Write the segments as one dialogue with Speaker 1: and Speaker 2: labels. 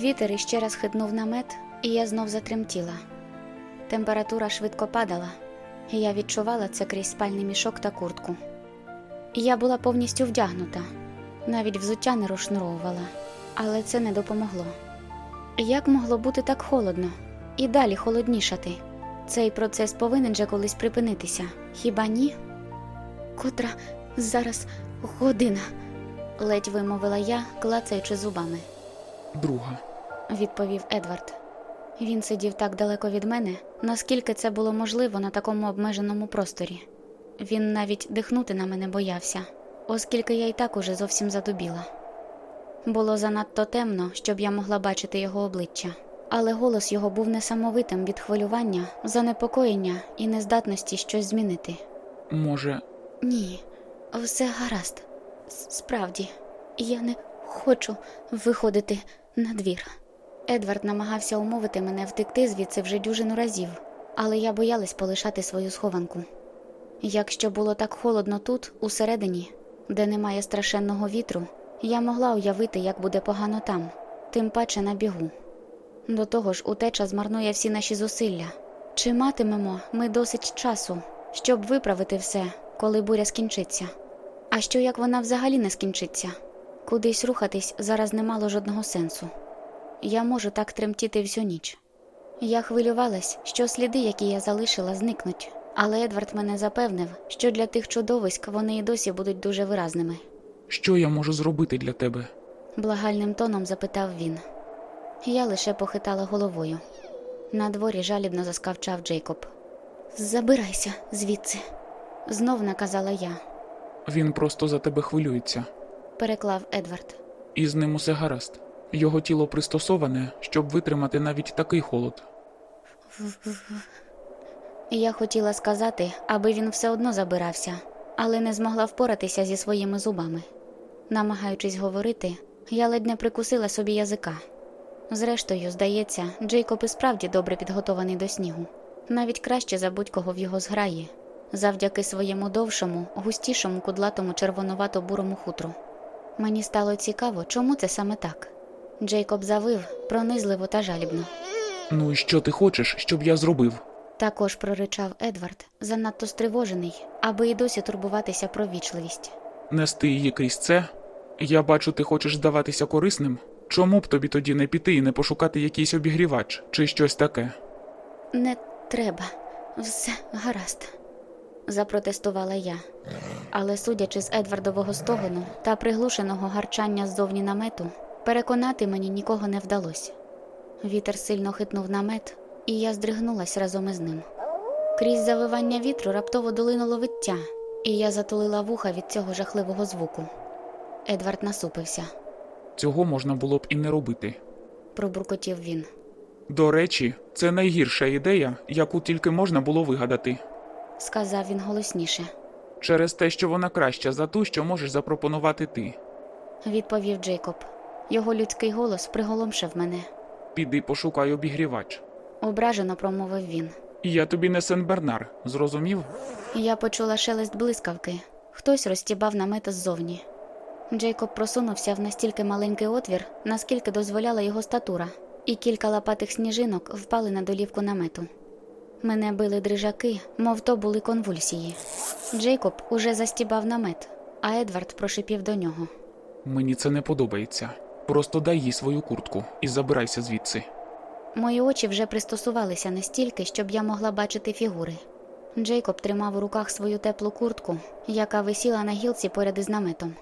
Speaker 1: Вітер іще раз хитнув намет, і я знов затремтіла. Температура швидко падала, і я відчувала це крізь спальний мішок та куртку. Я була повністю вдягнута, навіть взуття не розшнуровувала, але це не допомогло. Як могло бути так холодно і далі холоднішати? Цей процес повинен же колись припинитися, хіба ні? Котра зараз година, ледь вимовила я, клацаючи зубами
Speaker 2: Друга.
Speaker 1: Відповів Едвард. Він сидів так далеко від мене, наскільки це було можливо на такому обмеженому просторі. Він навіть дихнути на мене боявся, оскільки я й так уже зовсім задубіла. Було занадто темно, щоб я могла бачити його обличчя, але голос його був несамовитим від хвилювання, занепокоєння і нездатності щось змінити.
Speaker 2: Може,
Speaker 1: Ні, все гаразд. Справді, я не хочу виходити на двір. Едвард намагався умовити мене втекти звідси вже дюжину разів, але я боялась полишати свою схованку. Якщо було так холодно тут, усередині, де немає страшенного вітру, я могла уявити, як буде погано там, тим паче на бігу. До того ж, утеча змарнує всі наші зусилля. Чи матимемо ми досить часу, щоб виправити все, коли буря скінчиться? А що як вона взагалі не скінчиться? Кудись рухатись зараз не мало жодного сенсу. Я можу так тремтіти всю ніч. Я хвилювалась, що сліди, які я залишила, зникнуть, але Едвард мене запевнив, що для тих чудовиськ вони і досі будуть дуже виразними.
Speaker 2: що я можу зробити для тебе?
Speaker 1: Благальним тоном запитав він. Я лише похитала головою. На дворі жалібно заскавчав Джейкоб. Забирайся звідси, знов наказала я,
Speaker 2: Він просто за тебе хвилюється,
Speaker 1: переклав Едвард.
Speaker 2: і з ним усе гаразд. Його тіло пристосоване, щоб витримати навіть такий холод.
Speaker 1: Я хотіла сказати, аби він все одно забирався, але не змогла впоратися зі своїми зубами. Намагаючись говорити, я ледь не прикусила собі язика. Зрештою, здається, Джейкоб і справді добре підготований до снігу, навіть краще за будь-кого в його зграї, завдяки своєму довшому, густішому кудлатому червонувато-бурому хутру. Мені стало цікаво, чому це саме так. Джейкоб завив пронизливо та жалібно.
Speaker 2: Ну і що ти хочеш, щоб я зробив?
Speaker 1: Також проричав Едвард, занадто стривожений, аби й досі турбуватися про вічливість.
Speaker 2: Нести її крізь це? Я бачу, ти хочеш здаватися корисним. Чому б тобі тоді не піти і не пошукати якийсь обігрівач чи щось таке?
Speaker 1: Не треба, все гаразд, запротестувала я. Але, судячи з Едвардового стогону та приглушеного гарчання ззовні намету, переконати мені нікого не вдалося. Вітер сильно хитнув намет, і я здригнулась разом із ним. Крізь завивання вітру раптово долинуло виття, і я затулила вуха від цього жахливого звуку. Едвард насупився,
Speaker 2: Цього можна було б і не робити.
Speaker 1: пробуркотів він.
Speaker 2: До речі, це найгірша ідея, яку тільки можна було вигадати.
Speaker 1: сказав він голосніше,
Speaker 2: Через те, що вона краща за ту, що можеш запропонувати ти.
Speaker 1: відповів Джейкоб. Його людський голос приголомшив мене.
Speaker 2: Піди пошукай обігрівач.
Speaker 1: Ображено промовив він.
Speaker 2: Я тобі не Сен-Бернар, зрозумів?
Speaker 1: Я почула шелест блискавки. Хтось розтібав намет ззовні. Джейкоб просунувся в настільки маленький отвір, наскільки дозволяла його статура, і кілька лопатих сніжинок впали на долівку намету. Мене били дрижаки, мов то були конвульсії. Джейкоб уже застібав намет, а Едвард прошипів до нього.
Speaker 2: Мені це не подобається. Просто дай їй свою куртку і забирайся звідси.
Speaker 1: Мої очі вже пристосувалися настільки, щоб я могла бачити фігури. Джейкоб тримав у руках свою теплу куртку, яка висіла на гілці поряд із наметом.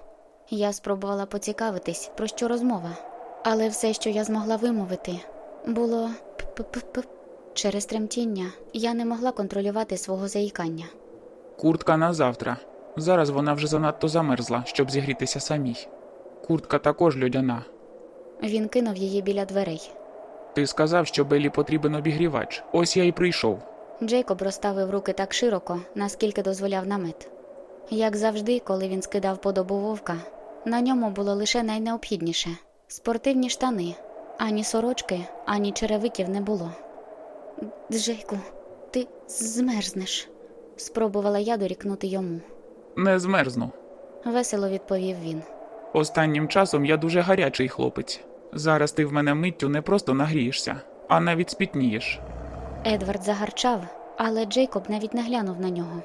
Speaker 1: Я спробувала поцікавитись, про що розмова, але все, що я змогла вимовити, було п-п-п. Через тремтіння я не могла контролювати свого заїкання.
Speaker 2: Куртка на завтра. Зараз вона вже занадто замерзла, щоб зігрітися самій. Куртка також льодяна.
Speaker 1: Він кинув її біля дверей.
Speaker 2: Ти сказав, що Белі потрібен обігрівач. Ось я й прийшов.
Speaker 1: Джейкоб розставив руки так широко, наскільки дозволяв намет. Як завжди, коли він скидав подобу вовка, на ньому було лише найнеобхідніше спортивні штани, ані сорочки, ані черевиків не було. Джейку, ти змерзнеш, спробувала я дорікнути йому.
Speaker 2: Не змерзну.
Speaker 1: Весело відповів він.
Speaker 2: Останнім часом я дуже гарячий хлопець. Зараз ти в мене миттю не просто нагрієшся, а навіть спітнієш.
Speaker 1: Едвард загарчав, але Джейкоб навіть не глянув на нього.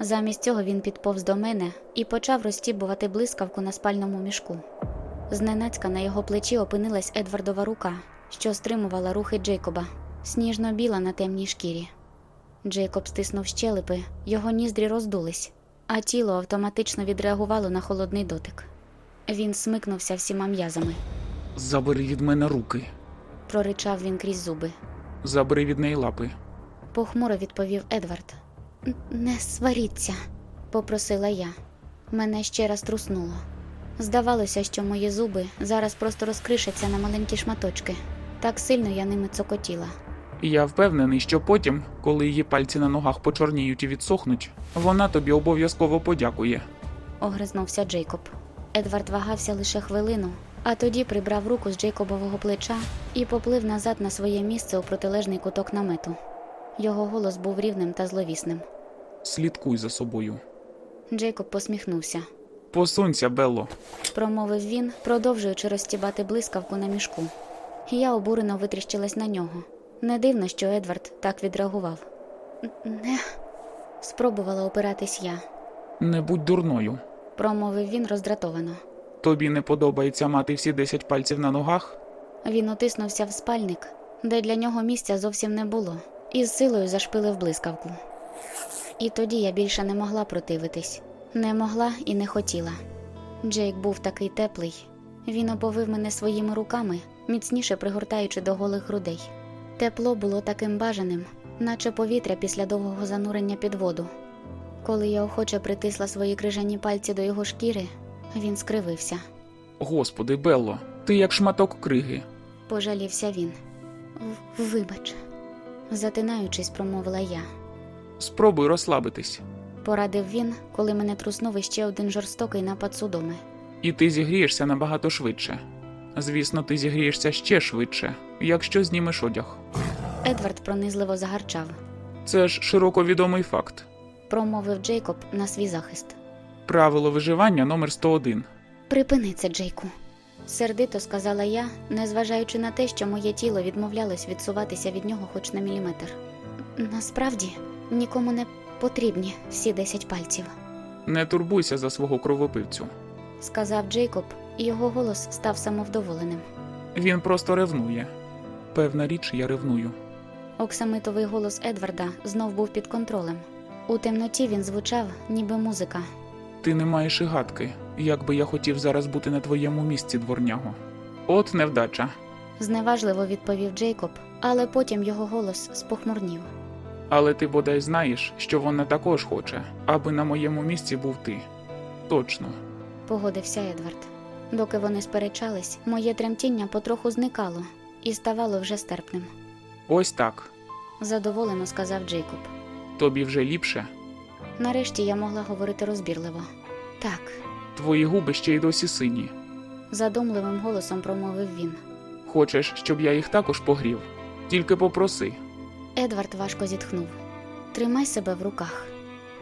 Speaker 1: Замість цього він підповз до мене і почав розтібувати блискавку на спальному мішку. Зненацька на його плечі опинилась Едвардова рука, що стримувала рухи Джейкоба, сніжно-біла на темній шкірі. Джейкоб стиснув щелепи, його ніздрі роздулись, а тіло автоматично відреагувало на холодний дотик. Він смикнувся всіма м'язами.
Speaker 2: Забери від мене руки,
Speaker 1: Проричав він крізь зуби.
Speaker 2: забери від неї лапи.
Speaker 1: Похмуро відповів Едвард. Не сваріться, попросила я. Мене ще раз труснуло. Здавалося, що мої зуби зараз просто розкришаться на маленькі шматочки. Так сильно я ними цокотіла.
Speaker 2: Я впевнений, що потім, коли її пальці на ногах почорніють і відсохнуть, вона тобі обов'язково подякує.
Speaker 1: Огризнувся Джейкоб. Едвард вагався лише хвилину, а тоді прибрав руку з Джейкобового плеча і поплив назад на своє місце у протилежний куток намету. Його голос був рівним та зловісним.
Speaker 2: Слідкуй за собою.
Speaker 1: Джейкоб посміхнувся.
Speaker 2: Посунься, Белло.
Speaker 1: промовив він, продовжуючи розтібати блискавку на мішку. Я обурено витріщилась на нього. Не дивно, що Едвард так відреагував. Не спробувала опиратись я,
Speaker 2: Не будь дурною.
Speaker 1: промовив він роздратовано.
Speaker 2: Тобі не подобається мати всі 10 пальців на ногах?
Speaker 1: Він утиснувся в спальник, де для нього місця зовсім не було, і з силою зашпилив блискавку. І тоді я більше не могла противитись, не могла і не хотіла. Джейк був такий теплий. Він оповив мене своїми руками, міцніше пригортаючи до голих грудей. Тепло було таким бажаним, наче повітря після довгого занурення під воду. Коли я охоче притисла свої крижані пальці до його шкіри, він скривився.
Speaker 2: Господи, Белло, ти як шматок криги.
Speaker 1: Пожалівся він. «В- Вибач, затинаючись, промовила я.
Speaker 2: Спробуй розслабитись.
Speaker 1: Порадив він, коли мене труснув іще один жорстокий напад судоми.
Speaker 2: І ти зігрієшся набагато швидше. Звісно, ти зігрієшся ще швидше, якщо знімеш одяг.
Speaker 1: Едвард пронизливо загарчав,
Speaker 2: Це ж широко відомий факт.
Speaker 1: промовив Джейкоб на свій захист.
Speaker 2: Правило виживання номер 101.
Speaker 1: Припини це, Джейку. Сердито сказала я, незважаючи на те, що моє тіло відмовлялось відсуватися від нього хоч на міліметр. Насправді нікому не потрібні всі десять пальців,
Speaker 2: Не турбуйся за свого кровопивцю.
Speaker 1: сказав Джейкоб, і його голос став самовдоволеним.
Speaker 2: Він просто ревнує. Певна річ, я ревную.
Speaker 1: Оксамитовий голос Едварда знов був під контролем. У темноті він звучав, ніби музика.
Speaker 2: Ти не маєш і гадки, як би я хотів зараз бути на твоєму місці, дворняго. От невдача.
Speaker 1: Зневажливо відповів Джейкоб, але потім його голос спохмурнів.
Speaker 2: Але ти бодай знаєш, що вона також хоче, аби на моєму місці був ти. Точно.
Speaker 1: Погодився Едвард. Доки вони сперечались, моє тремтіння потроху зникало і ставало вже стерпним.
Speaker 2: Ось так.
Speaker 1: Задоволено сказав Джейкоб.
Speaker 2: Тобі вже ліпше.
Speaker 1: Нарешті я могла говорити розбірливо. Так,
Speaker 2: Твої губи ще й досі сині.
Speaker 1: задумливим голосом промовив він.
Speaker 2: Хочеш, щоб я їх також погрів? Тільки попроси.
Speaker 1: Едвард важко зітхнув. Тримай себе в руках,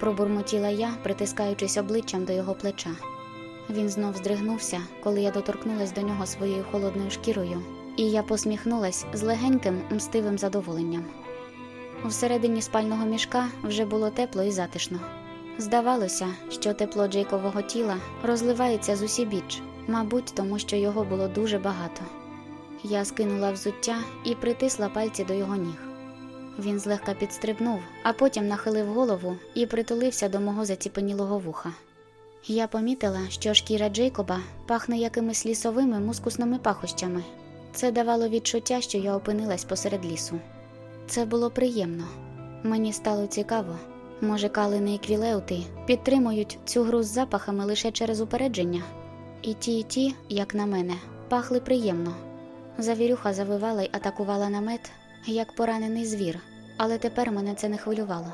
Speaker 1: пробурмотіла я, притискаючись обличчям до його плеча. Він знов здригнувся, коли я доторкнулась до нього своєю холодною шкірою, і я посміхнулась з легеньким мстивим задоволенням. Всередині спального мішка вже було тепло і затишно. Здавалося, що тепло Джейкового тіла розливається з усібіч, мабуть, тому що його було дуже багато. Я скинула взуття і притисла пальці до його ніг. Він злегка підстрибнув, а потім нахилив голову і притулився до мого заціпенілого вуха. Я помітила, що шкіра Джейкоба пахне якимись лісовими мускусними пахощами. Це давало відчуття, що я опинилась посеред лісу. Це було приємно. Мені стало цікаво. Може, калини і квілеути підтримують цю гру з запахами лише через упередження. І ті, і ті, як на мене, пахли приємно. Завірюха завивала й атакувала намет, як поранений звір, але тепер мене це не хвилювало.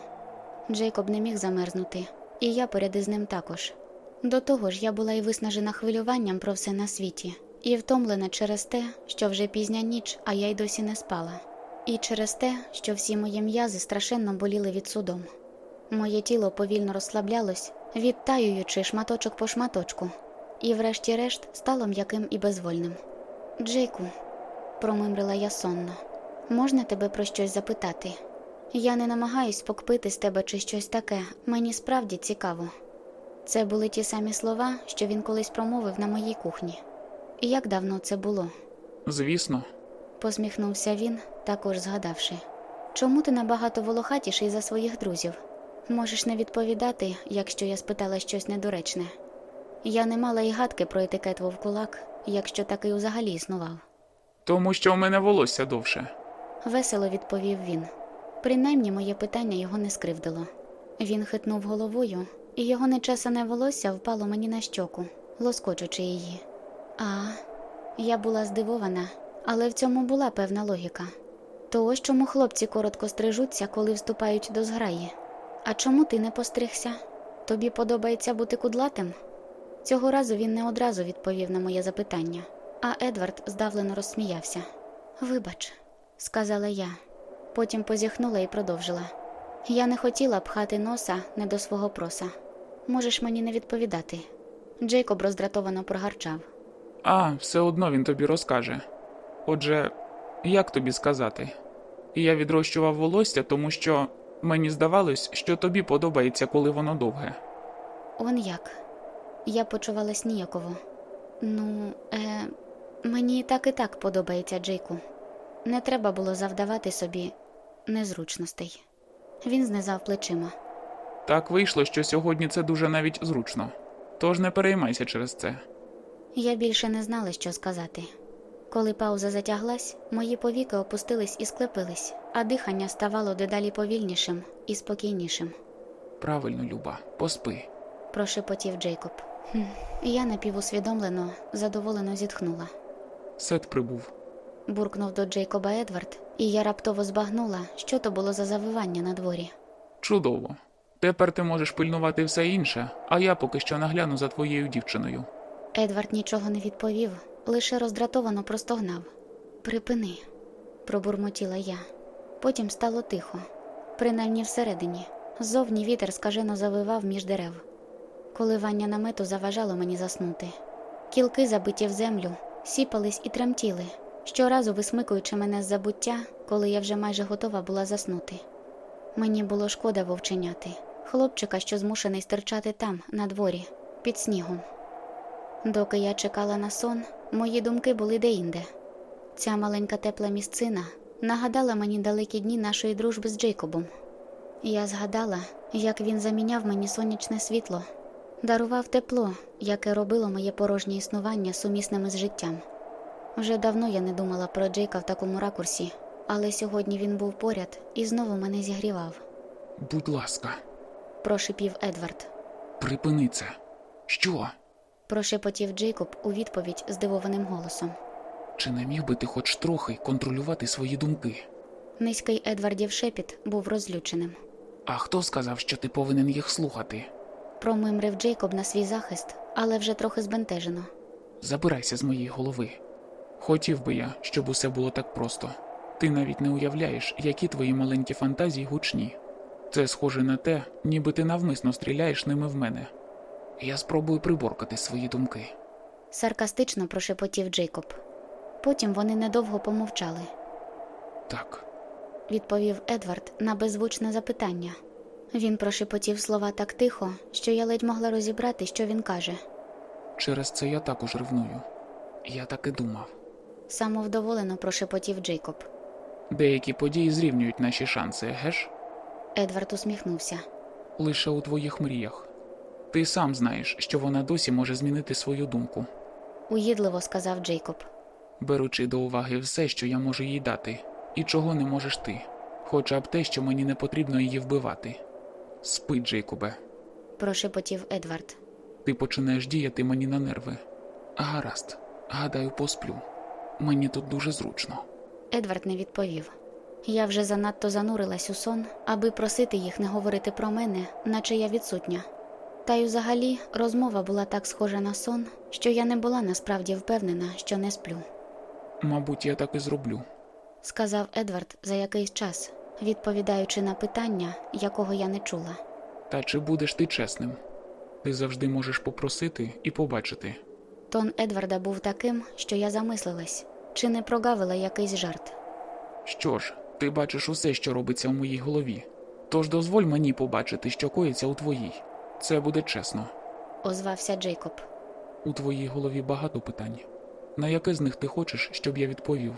Speaker 1: Джейкоб не міг замерзнути, і я поряд із ним також. До того ж, я була і виснажена хвилюванням про все на світі, і втомлена через те, що вже пізня ніч, а я й досі не спала, і через те, що всі мої м'язи страшенно боліли від судом. Моє тіло повільно розслаблялось, відтаюючи шматочок по шматочку, і, врешті-решт, стало м'яким і безвольним. Джейку, промимрила я сонно, можна тебе про щось запитати? Я не намагаюсь покпити з тебе чи щось таке, мені справді цікаво. Це були ті самі слова, що він колись промовив на моїй кухні. Як давно це було?
Speaker 2: Звісно,
Speaker 1: посміхнувся він, також згадавши. Чому ти набагато волохатіший за своїх друзів? Можеш не відповідати, якщо я спитала щось недоречне. Я не мала й гадки про етикет вовкулак, якщо такий взагалі існував.
Speaker 2: тому що в мене волосся довше.
Speaker 1: Весело відповів він. Принаймні моє питання його не скривдило. Він хитнув головою, і його нечесане волосся впало мені на щоку, лоскочучи її. А я була здивована, але в цьому була певна логіка. То ось чому хлопці коротко стрижуться, коли вступають до зграї. А чому ти не постригся? Тобі подобається бути кудлатим? Цього разу він не одразу відповів на моє запитання, а Едвард здавлено розсміявся. Вибач, сказала я. Потім позіхнула і продовжила. Я не хотіла пхати носа не до свого проса. Можеш мені не відповідати. Джейкоб роздратовано прогарчав.
Speaker 2: А, все одно він тобі розкаже. Отже, як тобі сказати? Я відрощував волосся, тому що мені здавалось, що тобі подобається, коли воно довге.
Speaker 1: Он як? Я почувалась ніяково. Ну, е, мені так і так подобається Джейку. Не треба було завдавати собі незручностей. Він знизав плечима.
Speaker 2: Так вийшло, що сьогодні це дуже навіть зручно. Тож не переймайся через це.
Speaker 1: Я більше не знала, що сказати. Коли пауза затяглась, мої повіки опустились і склепились, а дихання ставало дедалі повільнішим і спокійнішим.
Speaker 2: Правильно, Люба, поспи.
Speaker 1: Прошепотів Джейкоб. Хм. Я напівусвідомлено, задоволено зітхнула.
Speaker 2: Сет прибув.
Speaker 1: Буркнув до Джейкоба Едвард, і я раптово збагнула, що то було за завивання на дворі.
Speaker 2: Чудово. Тепер ти можеш пильнувати все інше, а я поки що нагляну за твоєю дівчиною.
Speaker 1: Едвард нічого не відповів, лише роздратовано простогнав. Припини, пробурмотіла я. Потім стало тихо, принаймні всередині. Ззовні вітер скажено завивав між дерев. Коливання намету заважало мені заснути. Кілки, забиті в землю, сіпались і тремтіли, щоразу висмикуючи мене з забуття, коли я вже майже готова була заснути. Мені було шкода вовченяти, хлопчика, що змушений стирчати там, на дворі, під снігом. Доки я чекала на сон, мої думки були деінде. Ця маленька тепла місцина нагадала мені далекі дні нашої дружби з Джейкобом. Я згадала, як він заміняв мені сонячне світло, дарував тепло, яке робило моє порожнє існування сумісним із життям. Вже давно я не думала про Джейка в такому ракурсі, але сьогодні він був поряд і знову мене зігрівав.
Speaker 2: Будь ласка,
Speaker 1: Прошипів Едвард.
Speaker 2: припини це. Що?
Speaker 1: Прошепотів Джейкоб у відповідь здивованим голосом.
Speaker 2: Чи не міг би ти хоч трохи контролювати свої думки?
Speaker 1: Низький Едвардів шепіт був розлюченим.
Speaker 2: А хто сказав, що ти повинен їх слухати?
Speaker 1: Промимрив Джейкоб на свій захист, але вже трохи збентежено.
Speaker 2: Забирайся з моєї голови. Хотів би я, щоб усе було так просто. Ти навіть не уявляєш, які твої маленькі фантазії гучні. Це схоже на те, ніби ти навмисно стріляєш ними в мене. Я спробую приборкати свої думки.
Speaker 1: Саркастично прошепотів Джейкоб. Потім вони недовго помовчали,
Speaker 2: Так,
Speaker 1: відповів Едвард на беззвучне запитання. Він прошепотів слова так тихо, що я ледь могла розібрати, що він каже.
Speaker 2: через це я також ревную. Я так і думав.
Speaker 1: Самовдоволено прошепотів Джейкоб.
Speaker 2: Деякі події зрівнюють наші шанси, геш?
Speaker 1: Едвард усміхнувся.
Speaker 2: Лише у твоїх мріях. Ти сам знаєш, що вона досі може змінити свою думку,
Speaker 1: уїдливо сказав Джейкоб.
Speaker 2: беручи до уваги все, що я можу їй дати, і чого не можеш ти, хоча б те, що мені не потрібно її вбивати. Спи, Джейкобе,
Speaker 1: Прошепотів Едвард.
Speaker 2: ти починаєш діяти мені на нерви. Гаразд, гадаю, посплю. Мені тут дуже зручно.
Speaker 1: Едвард не відповів. Я вже занадто занурилась у сон, аби просити їх не говорити про мене, наче я відсутня. Та й взагалі розмова була так схожа на сон, що я не була насправді впевнена, що не сплю,
Speaker 2: Мабуть, я так і зроблю.
Speaker 1: сказав Едвард за якийсь час, відповідаючи на питання, якого я не чула.
Speaker 2: Та чи будеш ти чесним? Ти завжди можеш попросити і побачити.
Speaker 1: Тон Едварда був таким, що я замислилась, чи не прогавила якийсь жарт.
Speaker 2: Що ж, ти бачиш усе, що робиться в моїй голові. Тож дозволь мені побачити, що коїться у твоїй. Це буде чесно.
Speaker 1: Озвався Джейкоб.
Speaker 2: У твоїй голові багато питань. На яке з них ти хочеш, щоб я відповів?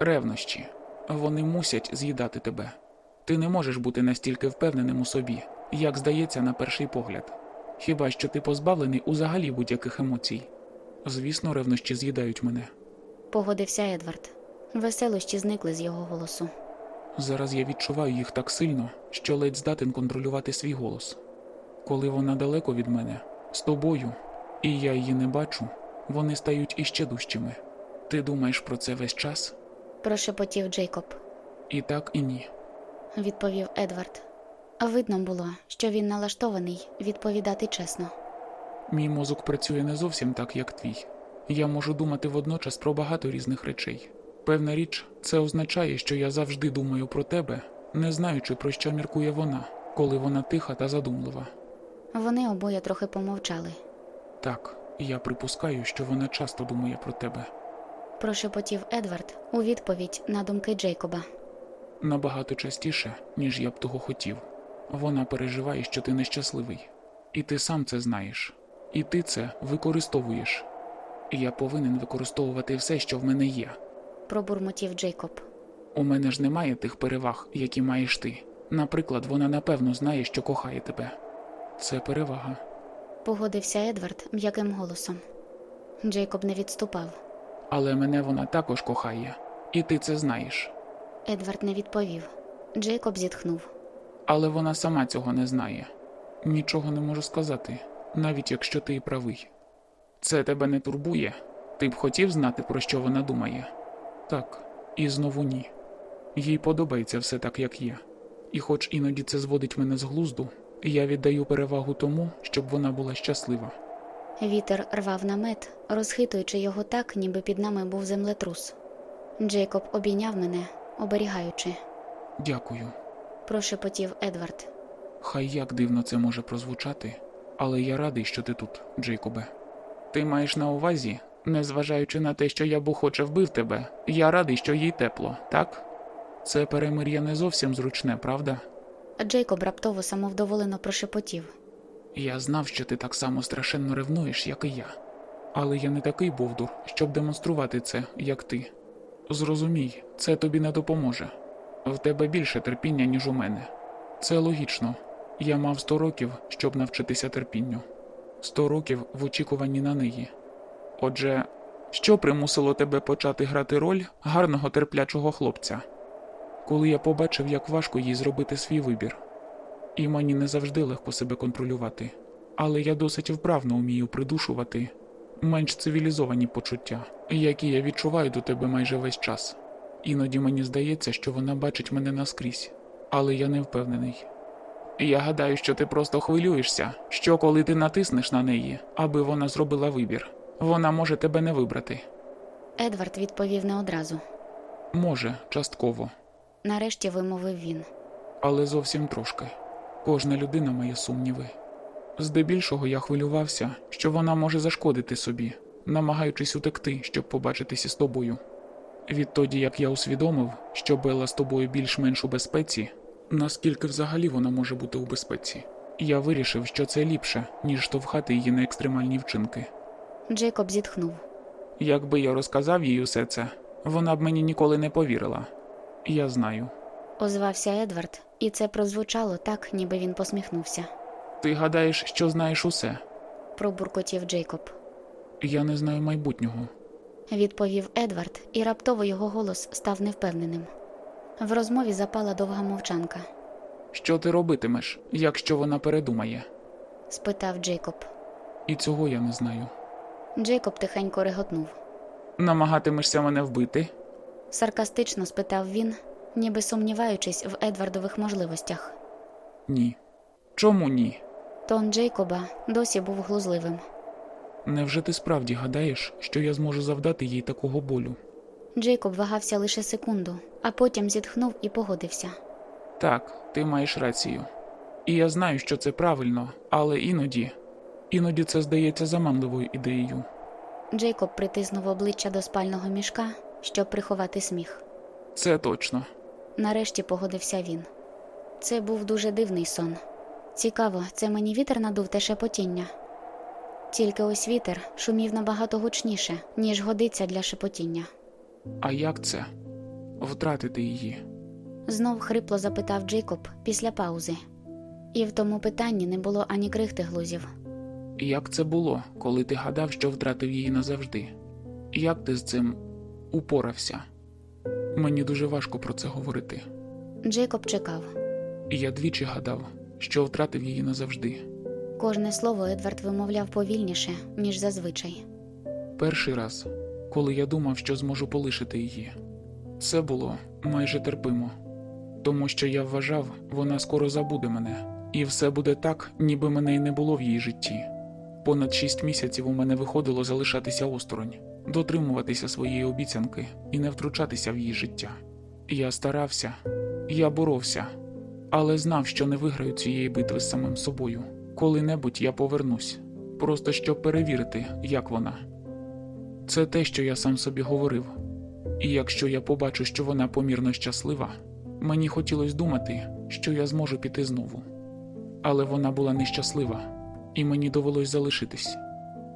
Speaker 2: Ревнощі. Вони мусять з'їдати тебе. Ти не можеш бути настільки впевненим у собі, як здається на перший погляд. Хіба що ти позбавлений узагалі будь-яких емоцій. Звісно, ревнощі з'їдають мене.
Speaker 1: Погодився Едвард. Веселощі зникли з його голосу.
Speaker 2: Зараз я відчуваю їх так сильно, що ледь здатен контролювати свій голос. Коли вона далеко від мене, з тобою, і я її не бачу, вони стають іще дужчими. Ти думаєш про це весь час?
Speaker 1: Прошепотів Джейкоб.
Speaker 2: І так, і ні.
Speaker 1: відповів Едвард. Видно було, що він налаштований відповідати чесно.
Speaker 2: Мій мозок працює не зовсім так, як твій. Я можу думати водночас про багато різних речей. Певна річ, це означає, що я завжди думаю про тебе, не знаючи, про що міркує вона, коли вона тиха та задумлива.
Speaker 1: Вони обоє трохи помовчали.
Speaker 2: Так, я припускаю, що вона часто думає про тебе.
Speaker 1: Прошепотів Едвард у відповідь на думки Джейкоба.
Speaker 2: Набагато частіше, ніж я б того хотів. Вона переживає, що ти нещасливий. І ти сам це знаєш. І ти це використовуєш. Я повинен використовувати все, що в мене є.
Speaker 1: Пробурмотів Джейкоб.
Speaker 2: У мене ж немає тих переваг, які маєш ти. Наприклад, вона напевно знає, що кохає тебе. Це перевага.
Speaker 1: Погодився Едвард м'яким голосом. Джейкоб не відступав.
Speaker 2: Але мене вона також кохає, і ти це знаєш.
Speaker 1: Едвард не відповів. Джейкоб зітхнув.
Speaker 2: Але вона сама цього не знає. Нічого не можу сказати, навіть якщо ти і правий. Це тебе не турбує? Ти б хотів знати, про що вона думає? Так, і знову ні. Їй подобається все так, як є. І хоч іноді це зводить мене з глузду, я віддаю перевагу тому, щоб вона була щаслива.
Speaker 1: Вітер рвав намет, розхитуючи його так, ніби під нами був землетрус. Джейкоб обійняв мене, оберігаючи.
Speaker 2: Дякую.
Speaker 1: Прошепотів Едвард.
Speaker 2: Хай як дивно це може прозвучати, але я радий, що ти тут, Джейкобе. Ти маєш на увазі, незважаючи на те, що я б охоче вбив тебе, я радий, що їй тепло, так? Це перемир'я не зовсім зручне, правда?
Speaker 1: Джейкоб раптово самовдоволено прошепотів.
Speaker 2: Я знав, що ти так само страшенно ревнуєш, як і я. Але я не такий бовдур, щоб демонструвати це, як ти. Зрозумій, це тобі не допоможе. В тебе більше терпіння, ніж у мене. Це логічно. Я мав сто років, щоб навчитися терпінню. Сто років в очікуванні на неї. Отже, що примусило тебе почати грати роль гарного терплячого хлопця? Коли я побачив, як важко їй зробити свій вибір. І мені не завжди легко себе контролювати, але я досить вправно вмію придушувати менш цивілізовані почуття, які я відчуваю до тебе майже весь час. Іноді мені здається, що вона бачить мене наскрізь, але я не впевнений. Я гадаю, що ти просто хвилюєшся, що коли ти натиснеш на неї, аби вона зробила вибір, вона може тебе не вибрати.
Speaker 1: Едвард відповів не одразу.
Speaker 2: Може, частково,
Speaker 1: Нарешті вимовив він.
Speaker 2: але зовсім трошки. Кожна людина має сумніви. Здебільшого я хвилювався, що вона може зашкодити собі, намагаючись утекти, щоб побачитися з тобою. Відтоді, як я усвідомив, що Белла з тобою більш-менш у безпеці, наскільки взагалі вона може бути у безпеці, я вирішив, що це ліпше, ніж штовхати її на екстремальні вчинки.
Speaker 1: Джейкоб зітхнув.
Speaker 2: Якби я розказав їй усе це, вона б мені ніколи не повірила. Я знаю.
Speaker 1: Озвався Едвард, і це прозвучало так, ніби він посміхнувся.
Speaker 2: Ти гадаєш, що знаєш усе?
Speaker 1: пробуркотів Джейкоб.
Speaker 2: Я не знаю майбутнього.
Speaker 1: Відповів Едвард, і раптово його голос став невпевненим. В розмові запала довга мовчанка.
Speaker 2: Що ти робитимеш, якщо вона передумає?
Speaker 1: спитав Джейкоб.
Speaker 2: І цього я не знаю.
Speaker 1: Джейкоб тихенько реготнув.
Speaker 2: Намагатимешся мене вбити?
Speaker 1: Саркастично спитав він, ніби сумніваючись в Едвардових можливостях.
Speaker 2: Ні. Чому ні?
Speaker 1: Тон Джейкоба досі був глузливим.
Speaker 2: Невже ти справді гадаєш, що я зможу завдати їй такого болю?
Speaker 1: Джейкоб вагався лише секунду, а потім зітхнув і погодився.
Speaker 2: Так, ти маєш рацію. І я знаю, що це правильно, але іноді, іноді це здається заманливою ідеєю.
Speaker 1: Джейкоб притиснув обличчя до спального мішка, щоб приховати сміх.
Speaker 2: Це точно.
Speaker 1: Нарешті погодився він. Це був дуже дивний сон. Цікаво, це мені вітер надув те шепотіння. Тільки ось вітер шумів набагато гучніше, ніж годиться для шепотіння.
Speaker 2: А як це? Втратити її.
Speaker 1: Знов хрипло запитав Джейкоб після паузи. І в тому питанні не було ані крихти глузів.
Speaker 2: Як це було, коли ти гадав, що втратив її назавжди? Як ти з цим упорався? Мені дуже важко про це говорити.
Speaker 1: Джейкоб чекав.
Speaker 2: І я двічі гадав, що втратив її назавжди.
Speaker 1: Кожне слово Едвард вимовляв повільніше, ніж зазвичай.
Speaker 2: Перший раз, коли я думав, що зможу полишити її, це було майже терпимо, тому що я вважав, вона скоро забуде мене, і все буде так, ніби мене й не було в її житті. Понад шість місяців у мене виходило залишатися осторонь, дотримуватися своєї обіцянки і не втручатися в її життя. Я старався, я боровся, але знав, що не виграю цієї битви з самим собою. Коли-небудь я повернусь, просто щоб перевірити, як вона. Це те, що я сам собі говорив. І якщо я побачу, що вона помірно щаслива, мені хотілося думати, що я зможу піти знову. Але вона була нещаслива, і мені довелось залишитись.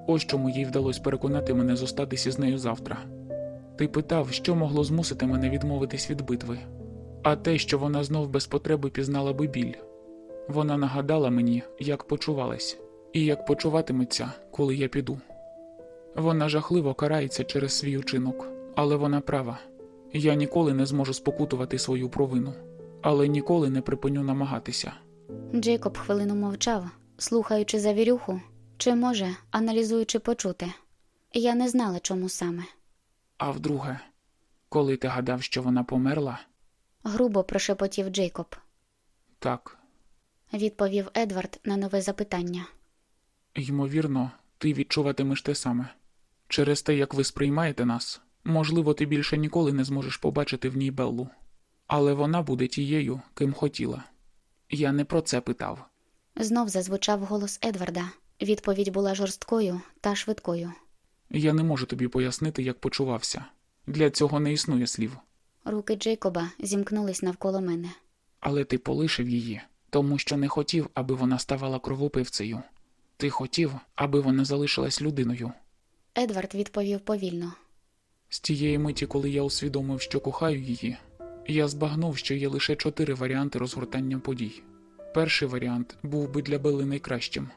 Speaker 2: Ось чому їй вдалося переконати мене зостатися з нею завтра. Ти питав, що могло змусити мене відмовитись від битви, а те, що вона знов без потреби пізнала би біль. Вона нагадала мені, як почувалась, і як почуватиметься, коли я піду. Вона жахливо карається через свій учинок, але вона права. Я ніколи не зможу спокутувати свою провину, але ніколи не припиню намагатися.
Speaker 1: Джейкоб хвилину мовчав, слухаючи завірюху, чи, може, аналізуючи почуте. Я не знала, чому саме.
Speaker 2: А вдруге, коли ти гадав, що вона померла,
Speaker 1: Грубо прошепотів Джейкоб.
Speaker 2: так,
Speaker 1: Відповів Едвард на нове запитання.
Speaker 2: ймовірно, ти відчуватимеш те саме. Через те, як ви сприймаєте нас, можливо, ти більше ніколи не зможеш побачити в ній Беллу. Але вона буде тією, ким хотіла. Я не про це питав.
Speaker 1: Знов зазвучав голос Едварда. Відповідь була жорсткою та швидкою.
Speaker 2: Я не можу тобі пояснити, як почувався. Для цього не існує слів.
Speaker 1: Руки Джейкоба зімкнулись навколо мене.
Speaker 2: Але ти полишив її, тому що не хотів, аби вона ставала кровопивцею. Ти хотів, аби вона залишилась людиною.
Speaker 1: Едвард відповів повільно.
Speaker 2: З тієї миті, коли я усвідомив, що кохаю її, я збагнув, що є лише чотири варіанти розгортання подій. Перший варіант був би для Бели найкращим.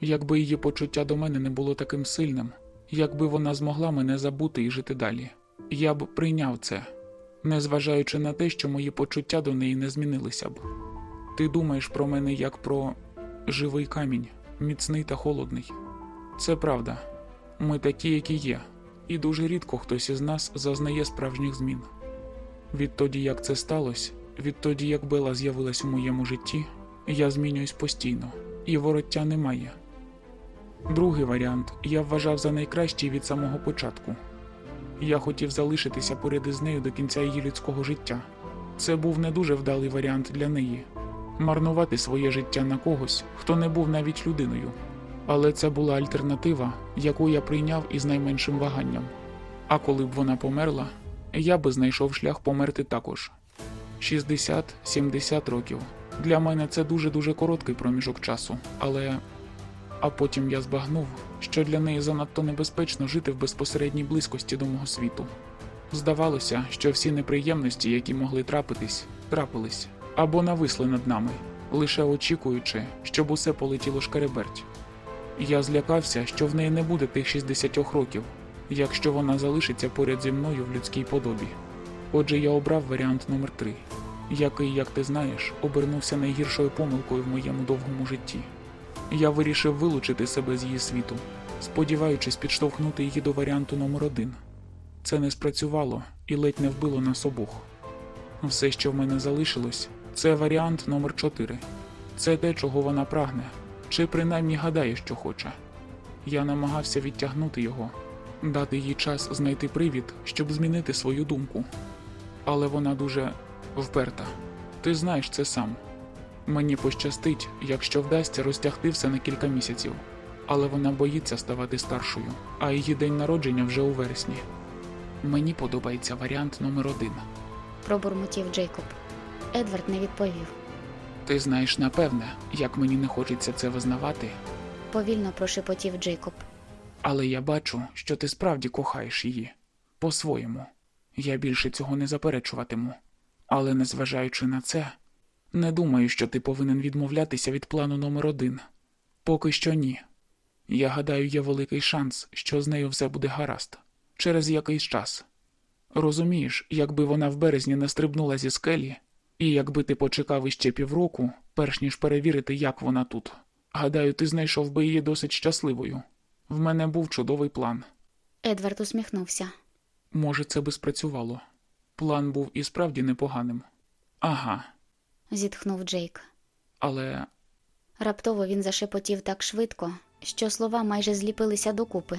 Speaker 2: Якби її почуття до мене не було таким сильним, якби вона змогла мене забути і жити далі, я б прийняв це, незважаючи на те, що мої почуття до неї не змінилися б. Ти думаєш про мене як про живий камінь, міцний та холодний. Це правда. Ми такі, які є, і дуже рідко хтось із нас зазнає справжніх змін. Відтоді, як це сталося, відтоді, як Бела з'явилась у моєму житті, я змінююсь постійно, і вороття немає. Другий варіант я вважав за найкращий від самого початку. Я хотів залишитися поряд із нею до кінця її людського життя. Це був не дуже вдалий варіант для неї марнувати своє життя на когось, хто не був навіть людиною. Але це була альтернатива, яку я прийняв із найменшим ваганням. А коли б вона померла, я би знайшов шлях померти також. 60-70 років. Для мене це дуже-дуже короткий проміжок часу, але. А потім я збагнув, що для неї занадто небезпечно жити в безпосередній близькості до мого світу. Здавалося, що всі неприємності, які могли трапитись, трапились або нависли над нами, лише очікуючи, щоб усе полетіло шкереберть. Я злякався, що в неї не буде тих 60 років, якщо вона залишиться поряд зі мною в людській подобі. Отже, я обрав варіант номер 3 який, як ти знаєш, обернувся найгіршою помилкою в моєму довгому житті. Я вирішив вилучити себе з її світу, сподіваючись підштовхнути її до варіанту номер 1 Це не спрацювало і ледь не вбило нас обох. Все, що в мене залишилось, це варіант номер 4 Це те, чого вона прагне, чи принаймні гадає, що хоче. Я намагався відтягнути його, дати їй час знайти привід, щоб змінити свою думку. Але вона дуже вперта. Ти знаєш це сам. Мені пощастить, якщо вдасться розтягти все на кілька місяців, але вона боїться ставати старшою, а її день народження вже у вересні. Мені подобається варіант номер один.
Speaker 1: Пробурмотів Джейкоб. Едвард не відповів.
Speaker 2: Ти знаєш напевне, як мені не хочеться це визнавати,
Speaker 1: Повільно прошепотів Джейкоб.
Speaker 2: але я бачу, що ти справді кохаєш її. По-своєму. Я більше цього не заперечуватиму. Але незважаючи на це, не думаю, що ти повинен відмовлятися від плану номер один. Поки що ні. Я гадаю, є великий шанс, що з нею все буде гаразд через якийсь час. Розумієш, якби вона в березні не стрибнула зі скелі, і якби ти почекав іще півроку, перш ніж перевірити, як вона тут. Гадаю, ти знайшов би її досить щасливою. В мене був чудовий план.
Speaker 1: Едвард усміхнувся.
Speaker 2: Може, це би спрацювало. План був і справді непоганим. Ага,
Speaker 1: Зітхнув Джейк.
Speaker 2: але
Speaker 1: Раптово він зашепотів так швидко, що слова майже зліпилися докупи.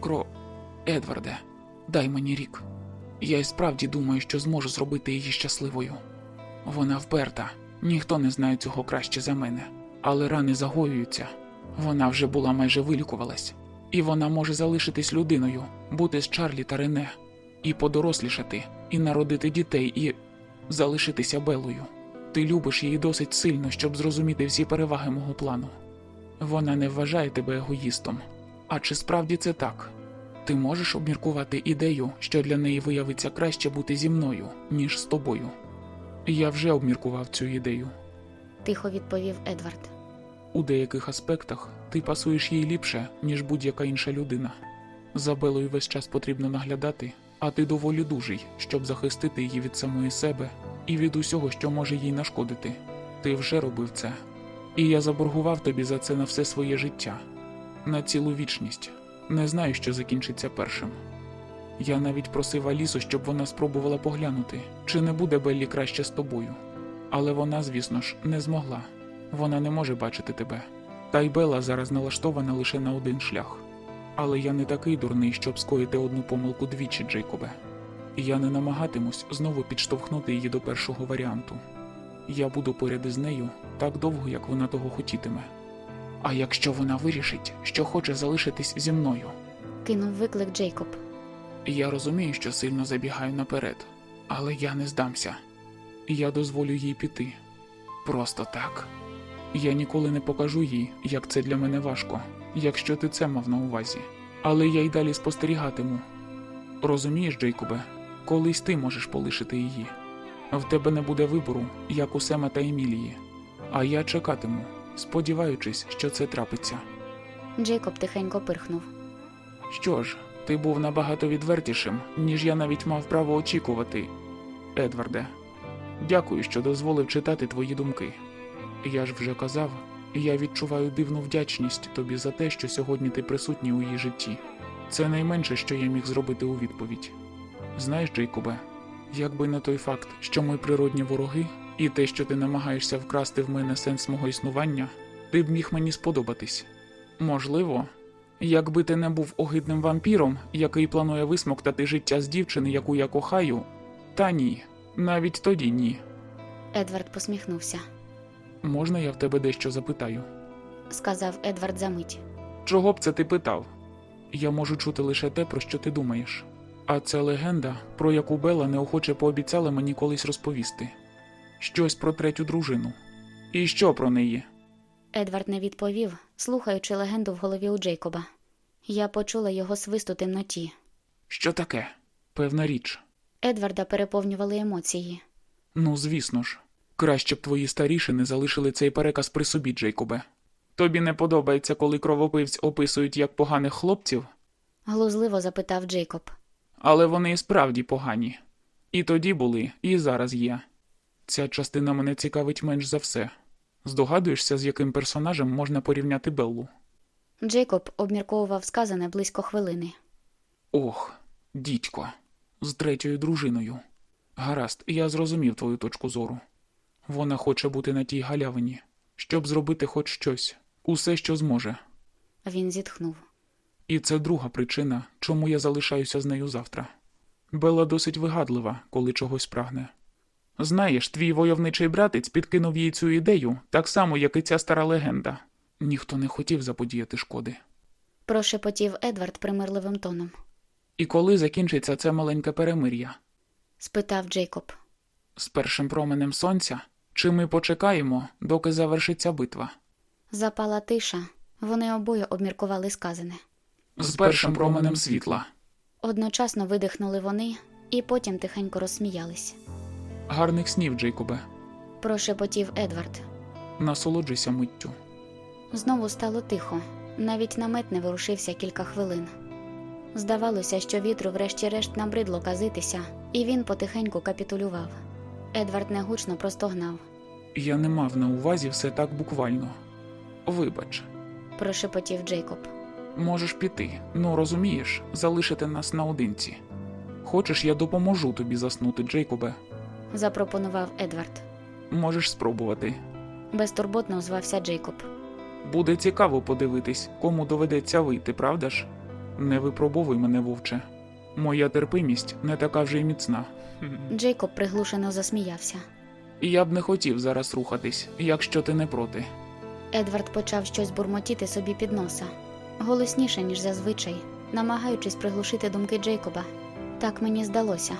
Speaker 2: Кро. Едварде, дай мені рік. Я й справді думаю, що зможу зробити її щасливою. Вона вперта, ніхто не знає цього краще за мене, але рани загоюються. Вона вже була майже вилікувалась, і вона може залишитись людиною, бути з Чарлі та Рене, і подорослішати, і народити дітей, і залишитися Белою. Ти любиш її досить сильно, щоб зрозуміти всі переваги мого плану. Вона не вважає тебе егоїстом. А чи справді це так? Ти можеш обміркувати ідею, що для неї виявиться краще бути зі мною, ніж з тобою. Я вже обміркував цю ідею.
Speaker 1: Тихо відповів Едвард.
Speaker 2: У деяких аспектах ти пасуєш їй ліпше, ніж будь-яка інша людина. За Белою весь час потрібно наглядати, а ти доволі дужий, щоб захистити її від самої себе і від усього, що може їй нашкодити. Ти вже робив це. І я заборгував тобі за це на все своє життя, на цілу вічність. Не знаю, що закінчиться першим. Я навіть просив Алісу, щоб вона спробувала поглянути, чи не буде Беллі краще з тобою. Але вона, звісно ж, не змогла. Вона не може бачити тебе. Та й Белла зараз налаштована лише на один шлях. Але я не такий дурний, щоб скоїти одну помилку двічі, Джейкобе. Я не намагатимусь знову підштовхнути її до першого варіанту. Я буду поряд із нею так довго, як вона того хотітиме. А якщо вона вирішить, що хоче залишитись зі мною,
Speaker 1: Кинув виклик Джейкоб.
Speaker 2: я розумію, що сильно забігаю наперед, але я не здамся. Я дозволю їй піти. Просто так. Я ніколи не покажу їй, як це для мене важко, якщо ти це мав на увазі. Але я й далі спостерігатиму. Розумієш, Джейкобе, колись ти можеш полишити її. В тебе не буде вибору, як у Сема та Емілії. А я чекатиму, сподіваючись, що це трапиться.
Speaker 1: Джейкоб тихенько пирхнув.
Speaker 2: Що ж, ти був набагато відвертішим, ніж я навіть мав право очікувати, Едварде. Дякую, що дозволив читати твої думки. Я ж вже казав, я відчуваю дивну вдячність тобі за те, що сьогодні ти присутній у її житті. Це найменше, що я міг зробити у відповідь. Знаєш, Джейкобе, якби не той факт, що ми природні вороги, і те, що ти намагаєшся вкрасти в мене сенс мого існування, ти б міг мені сподобатись. Можливо, якби ти не був огидним вампіром, який планує висмоктати життя з дівчини, яку я кохаю, та ні, навіть тоді ні.
Speaker 1: Едвард посміхнувся.
Speaker 2: Можна я в тебе дещо запитаю?
Speaker 1: Сказав Едвард за мить.
Speaker 2: Чого б це ти питав? Я можу чути лише те, про що ти думаєш. А це легенда, про яку Бела неохоче пообіцяла мені колись розповісти. Щось про третю дружину. І що про неї?
Speaker 1: Едвард не відповів, слухаючи легенду в голові у Джейкоба. Я почула його свист у темноті.
Speaker 2: Що таке? Певна річ.
Speaker 1: Едварда переповнювали емоції.
Speaker 2: Ну, звісно ж. Краще б твої старішини залишили цей переказ при собі, Джейкобе. Тобі не подобається, коли кровопивць описують як поганих хлопців,
Speaker 1: глузливо запитав Джейкоб.
Speaker 2: Але вони і справді погані. І тоді були, і зараз є. Ця частина мене цікавить менш за все. Здогадуєшся, з яким персонажем можна порівняти Беллу?
Speaker 1: Джейкоб обмірковував сказане близько хвилини.
Speaker 2: Ох, дідько, з третьою дружиною. Гаразд, я зрозумів твою точку зору. Вона хоче бути на тій галявині, щоб зробити хоч щось, усе, що зможе.
Speaker 1: Він зітхнув.
Speaker 2: І це друга причина, чому я залишаюся з нею завтра. Бела досить вигадлива, коли чогось прагне. Знаєш, твій войовничий братець підкинув їй цю ідею, так само, як і ця стара легенда. Ніхто не хотів заподіяти шкоди.
Speaker 1: Прошепотів Едвард примирливим тоном.
Speaker 2: І коли закінчиться це маленьке перемир'я?
Speaker 1: Спитав Джейкоб.
Speaker 2: З першим променем сонця? Чи ми почекаємо, доки завершиться битва?
Speaker 1: Запала тиша. Вони обоє обміркували сказане.
Speaker 2: З першим променем світла.
Speaker 1: Одночасно видихнули вони і потім тихенько розсміялись.
Speaker 2: Гарних снів, Джейкобе.
Speaker 1: Прошепотів Едвард.
Speaker 2: Насолоджуйся миттю.
Speaker 1: Знову стало тихо, навіть намет не ворушився кілька хвилин. Здавалося, що вітру врешті-решт набридло казитися, і він потихеньку капітулював. Едвард негучно простогнав,
Speaker 2: Я не мав на увазі все так буквально. Вибач,
Speaker 1: прошепотів Джейкоб.
Speaker 2: Можеш піти, ну розумієш, залишити нас наодинці. Хочеш, я допоможу тобі заснути, Джейкобе?
Speaker 1: Запропонував Едвард.
Speaker 2: Можеш спробувати.
Speaker 1: Безтурботно озвався Джейкоб.
Speaker 2: Буде цікаво подивитись, кому доведеться вийти, правда ж? Не випробовуй мене, вовче. Моя терпимість не така вже й міцна.
Speaker 1: Джейкоб приглушено засміявся.
Speaker 2: Я б не хотів зараз рухатись, якщо ти не проти.
Speaker 1: Едвард почав щось бурмотіти собі під носа, голосніше, ніж зазвичай, намагаючись приглушити думки Джейкоба. Так мені здалося.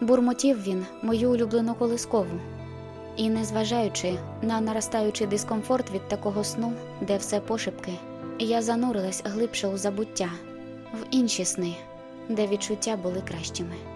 Speaker 1: Бурмотів він мою улюблену колискову. І, незважаючи на наростаючий дискомфорт від такого сну, де все пошепки, я занурилась глибше у забуття, в інші сни, де відчуття були кращими.